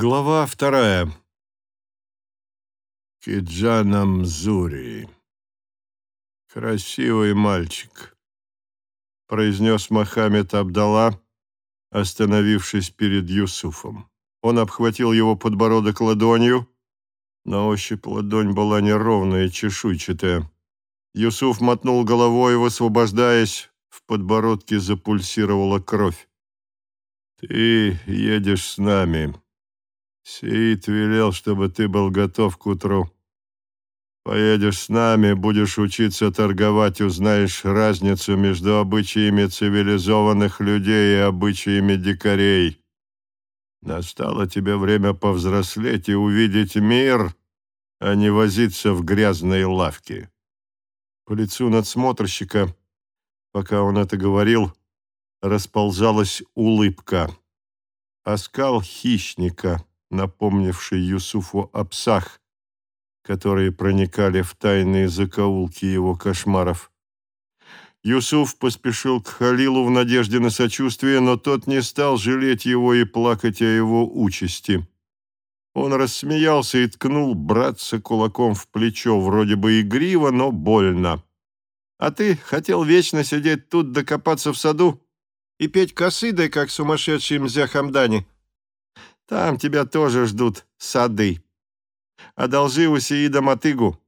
Глава вторая. Киджана Мзури. Красивый мальчик, произнес Мохаммед Абдалла, остановившись перед Юсуфом. Он обхватил его подбородок ладонью. На ощупь ладонь была неровная чешуйчатая. Юсуф мотнул головой, высвобождаясь. В подбородке запульсировала кровь. «Ты едешь с нами», Сиит велел, чтобы ты был готов к утру. Поедешь с нами, будешь учиться торговать, узнаешь разницу между обычаями цивилизованных людей и обычаями дикарей. Настало тебе время повзрослеть и увидеть мир, а не возиться в грязной лавке. По лицу надсмотрщика, пока он это говорил, расползалась улыбка. Оскал хищника — напомнивший Юсуфу о псах, которые проникали в тайные закоулки его кошмаров. Юсуф поспешил к Халилу в надежде на сочувствие, но тот не стал жалеть его и плакать о его участи. Он рассмеялся и ткнул братца кулаком в плечо, вроде бы игриво, но больно. «А ты хотел вечно сидеть тут, докопаться в саду и петь косыдой, как сумасшедший Мзя Хамдани?» Там тебя тоже ждут сады. Одолжи у Сеида мотыгу.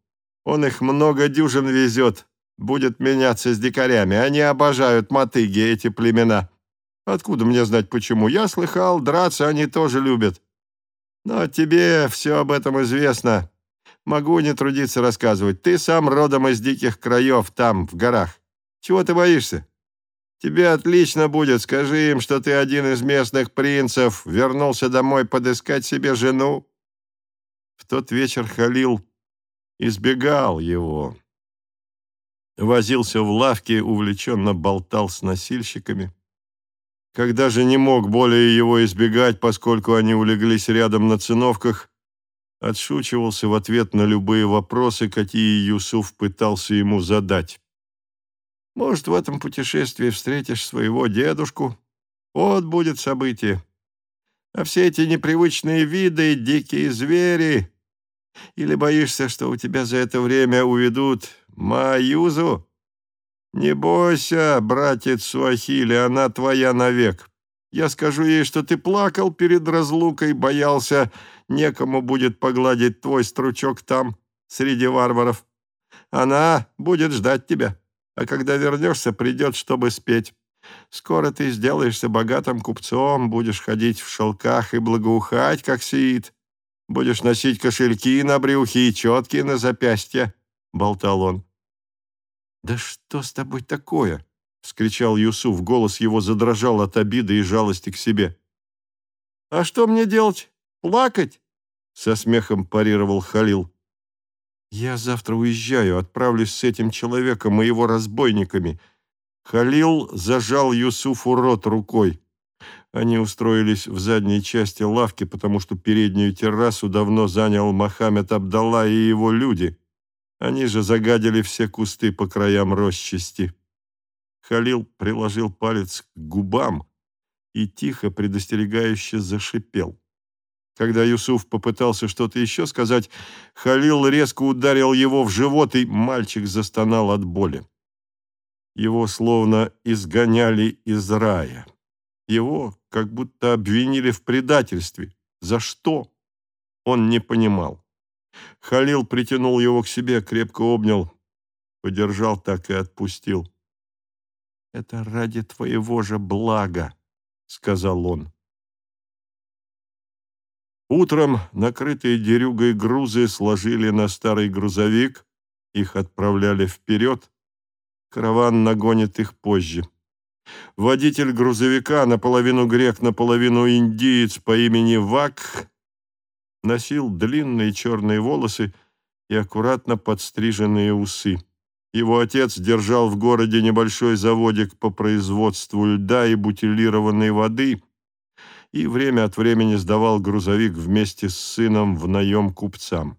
Он их много дюжин везет. Будет меняться с дикарями. Они обожают мотыги, эти племена. Откуда мне знать почему? Я слыхал, драться они тоже любят. Но тебе все об этом известно. Могу не трудиться рассказывать. Ты сам родом из диких краев, там, в горах. Чего ты боишься? Тебе отлично будет. Скажи им, что ты один из местных принцев, вернулся домой подыскать себе жену». В тот вечер Халил избегал его. Возился в лавке, увлеченно болтал с носильщиками. Когда же не мог более его избегать, поскольку они улеглись рядом на циновках, отшучивался в ответ на любые вопросы, какие Юсуф пытался ему задать. Может, в этом путешествии встретишь своего дедушку. Вот будет событие. А все эти непривычные виды, дикие звери... Или боишься, что у тебя за это время уведут Маюзу? Не бойся, братец Суахили, она твоя навек. Я скажу ей, что ты плакал перед разлукой, боялся, некому будет погладить твой стручок там, среди варваров. Она будет ждать тебя а когда вернешься, придет, чтобы спеть. Скоро ты сделаешься богатым купцом, будешь ходить в шелках и благоухать, как сиит. Будешь носить кошельки на брюхе и четки на запястье», — болтал он. «Да что с тобой такое?» — вскричал Юсуф. Голос его задрожал от обиды и жалости к себе. «А что мне делать? Плакать?» — со смехом парировал Халил. «Я завтра уезжаю, отправлюсь с этим человеком и его разбойниками». Халил зажал Юсуфу рот рукой. Они устроились в задней части лавки, потому что переднюю террасу давно занял Мохаммед Абдалла и его люди. Они же загадили все кусты по краям росчасти. Халил приложил палец к губам и тихо предостерегающе зашипел. Когда Юсуф попытался что-то еще сказать, Халил резко ударил его в живот, и мальчик застонал от боли. Его словно изгоняли из рая. Его как будто обвинили в предательстве. За что? Он не понимал. Халил притянул его к себе, крепко обнял, подержал так и отпустил. «Это ради твоего же блага», — сказал он. Утром накрытые дерюгой грузы сложили на старый грузовик, их отправляли вперед, караван нагонит их позже. Водитель грузовика, наполовину грек, наполовину индиец по имени Вак, носил длинные черные волосы и аккуратно подстриженные усы. Его отец держал в городе небольшой заводик по производству льда и бутилированной воды – и время от времени сдавал грузовик вместе с сыном в наем купцам.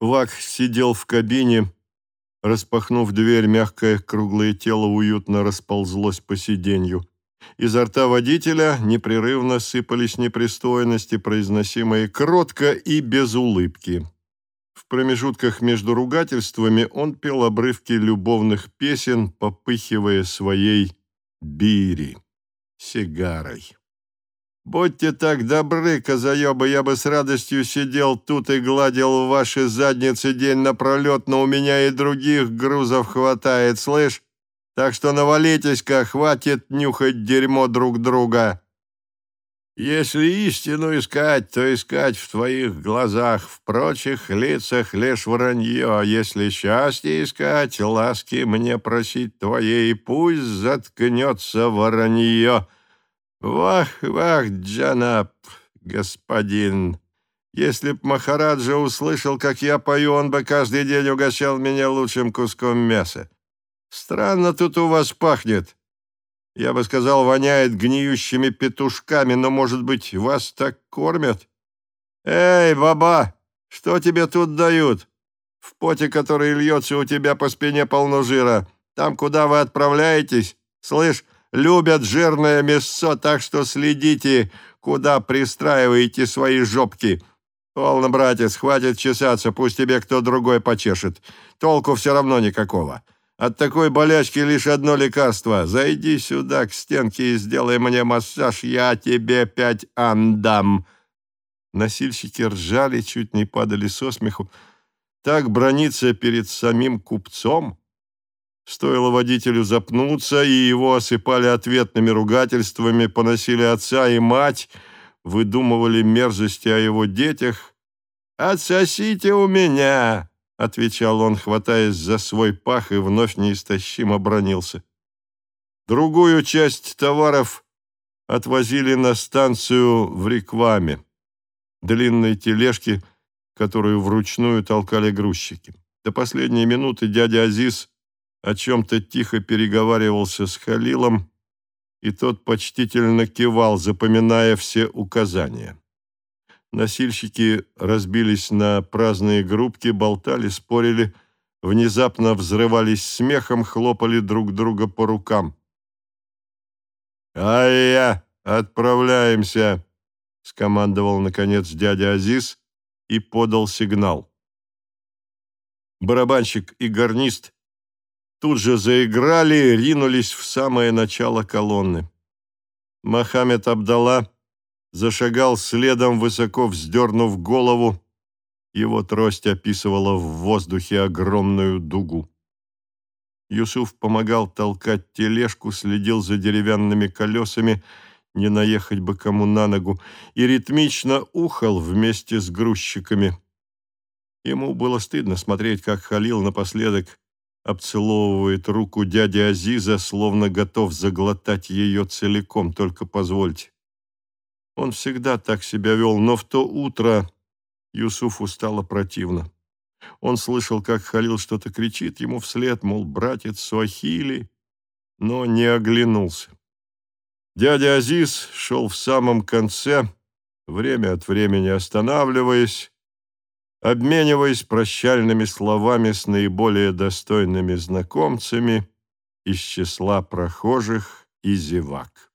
Вак сидел в кабине, распахнув дверь, мягкое круглое тело уютно расползлось по сиденью. Изо рта водителя непрерывно сыпались непристойности, произносимые кротко и без улыбки. В промежутках между ругательствами он пел обрывки любовных песен, попыхивая своей бири, сигарой. «Будьте так добры, козаебы, я бы с радостью сидел тут и гладил ваши задницы день напролет, но у меня и других грузов хватает, слышь? Так что навалитесь-ка, хватит нюхать дерьмо друг друга. Если истину искать, то искать в твоих глазах, в прочих лицах лишь вранье. Если счастье искать, ласки мне просить твоей, пусть заткнется воронье. Вах, вах, Джанаб, господин, если б Махараджа услышал, как я пою, он бы каждый день угощал меня лучшим куском мяса. Странно тут у вас пахнет. Я бы сказал, воняет гниющими петушками, но, может быть, вас так кормят? Эй, баба, что тебе тут дают? В поте, который льется у тебя по спине полно жира. Там, куда вы отправляетесь, слышь, любят жирное мясо, так что следите, куда пристраиваете свои жопки. Полно, братец, хватит чесаться, пусть тебе кто другой почешет. Толку все равно никакого. От такой болячки лишь одно лекарство. Зайди сюда к стенке и сделай мне массаж, я тебе пять андам». Носильщики ржали, чуть не падали со смеху. Так брониться перед самим купцом? Стоило водителю запнуться, и его осыпали ответными ругательствами, поносили отца и мать, выдумывали мерзости о его детях. «Отсосите у меня!» — отвечал он, хватаясь за свой пах, и вновь неистощимо бронился. Другую часть товаров отвозили на станцию в рекламе. Длинные тележки, которую вручную толкали грузчики. До последней минуты дядя Азиз о чем-то тихо переговаривался с Халилом, и тот почтительно кивал, запоминая все указания. Носильщики разбились на праздные группки, болтали, спорили, внезапно взрывались смехом, хлопали друг друга по рукам. «Ай-я, отправляемся!» — скомандовал, наконец, дядя Азиз и подал сигнал. Барабанщик и гарнист тут же заиграли, ринулись в самое начало колонны. Мохаммед Абдалла зашагал следом, высоко вздернув голову. Его трость описывала в воздухе огромную дугу. Юсуф помогал толкать тележку, следил за деревянными колесами, не наехать бы кому на ногу, и ритмично ухал вместе с грузчиками. Ему было стыдно смотреть, как Халил напоследок обцеловывает руку дяди Азиза, словно готов заглотать ее целиком, только позвольте. Он всегда так себя вел, но в то утро Юсуфу стало противно. Он слышал, как Халил что-то кричит ему вслед, мол, братец Суахили, но не оглянулся. Дядя Азиз шел в самом конце, время от времени останавливаясь, обмениваясь прощальными словами с наиболее достойными знакомцами из числа прохожих и зевак.